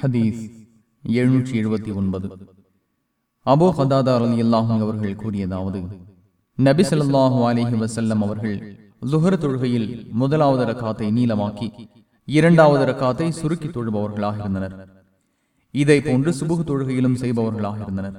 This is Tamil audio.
ஹதீஸ் எழுநூற்றி எழுபத்தி ஒன்பது. அபோ ஹதாதா அலி அல்லாஹும் அவர்கள் கூறியதாவது நபி சொல்லாஹு அலிஹி வசல்லம் அவர்கள் லுஹர் தொழுகையில் முதலாவது ரக்காத்தை நீளமாக்கி இரண்டாவது ரக்காத்தை சுருக்கி தொழுபவர்களாக இருந்தனர். இதை போன்று சுபுகு தொழுகையிலும் செய்பவர்களாக இருந்தனர்.